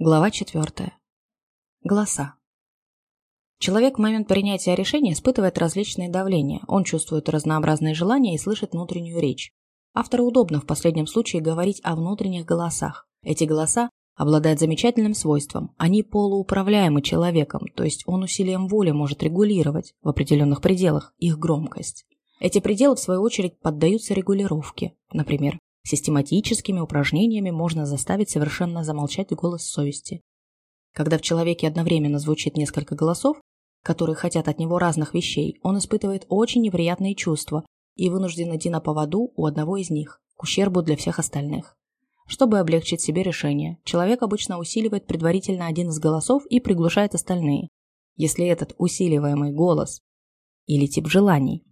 Глава четвертая. Голоса. Человек в момент принятия решения испытывает различные давления. Он чувствует разнообразные желания и слышит внутреннюю речь. Автору удобно в последнем случае говорить о внутренних голосах. Эти голоса обладают замечательным свойством. Они полууправляемы человеком, то есть он усилием воли может регулировать в определенных пределах их громкость. Эти пределы, в свою очередь, поддаются регулировке. Например, Систематическими упражнениями можно заставить совершенно замолчать голос совести. Когда в человеке одновременно звучит несколько голосов, которые хотят от него разных вещей, он испытывает очень неприятные чувства и вынужден идти на поводу у одного из них, к ущербу для всех остальных. Чтобы облегчить себе решение, человек обычно усиливает предварительно один из голосов и приглушает остальные. Если этот усиливаемый голос или тип желаний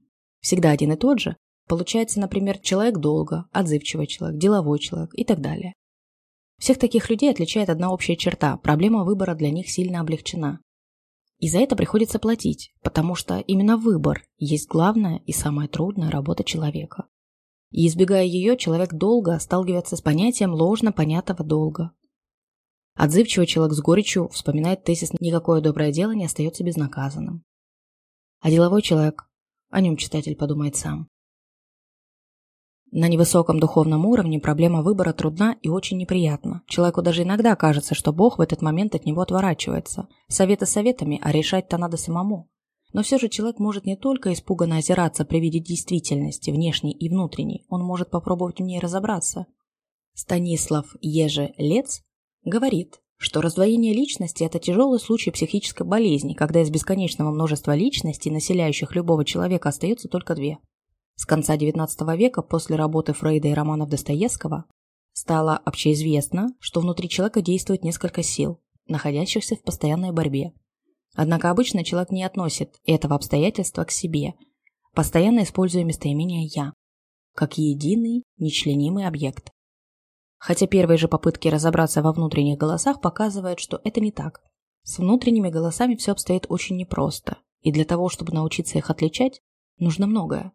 всегда один и тот же, Получается, например, человек долго, отзывчивый человек, деловой человек и так далее. Всех таких людей отличает одна общая черта – проблема выбора для них сильно облегчена. И за это приходится платить, потому что именно выбор есть главная и самая трудная работа человека. И избегая ее, человек долго сталкивается с понятием ложно понятого долга. Отзывчивый человек с горечью вспоминает тезис «никакое доброе дело не остается безнаказанным». А деловой человек, о нем читатель подумает сам, на невысоком духовном уровне проблема выбора трудна и очень неприятна. Человеку даже иногда кажется, что Бог в этот момент от него отворачивается. Советы советами, а решать-то надо самому. Но все же человек может не только испуганно озираться при виде действительности, внешней и внутренней, он может попробовать в ней разобраться. Станислав Еже-Лец говорит, что раздвоение личности – это тяжелый случай психической болезни, когда из бесконечного множества личностей, населяющих любого человека, остается только две – с конца XIX века, после работы Фрейда и романов Достоевского, стало общеизвестно, что внутри человека действует несколько сил, находящихся в постоянной борьбе. Однако обычно человек не относит этого обстоятельства к себе, постоянно используя местоимение «я», как единый, нечленимый объект. Хотя первые же попытки разобраться во внутренних голосах показывают, что это не так. С внутренними голосами все обстоит очень непросто, и для того, чтобы научиться их отличать, нужно многое.